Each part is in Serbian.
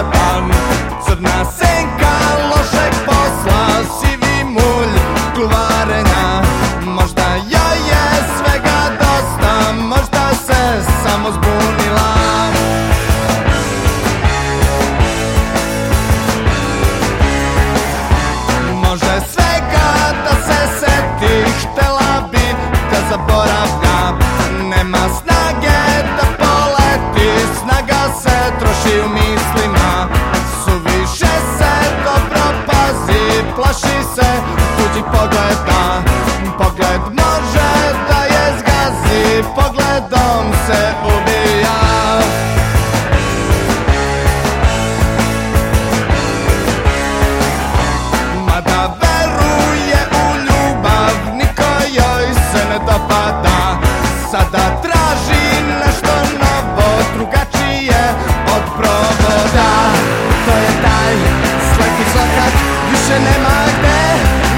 Crna senka lošeg posla Sivi mulj kluvarenja Možda joj je svega dosta Možda se samo zbunila. Može svega da se seti Htela bi da zaboravlja. Nema snage się nie ma gdy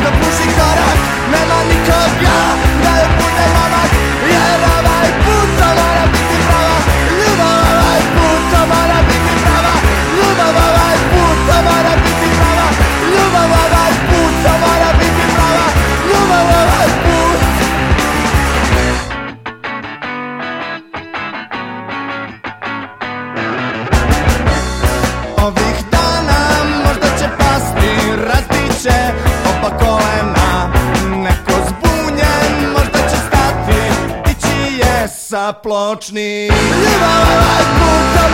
Do pusy chorach nie ma nikogo Ja pójdę mamać, ja dawaj Puto mala bity prawa Luba mala, puto mala bity prawa Luba mala, puto mala bity prawa Luba mala, puto mala bity prawa Luba mala, puto O sa pločni Ljubav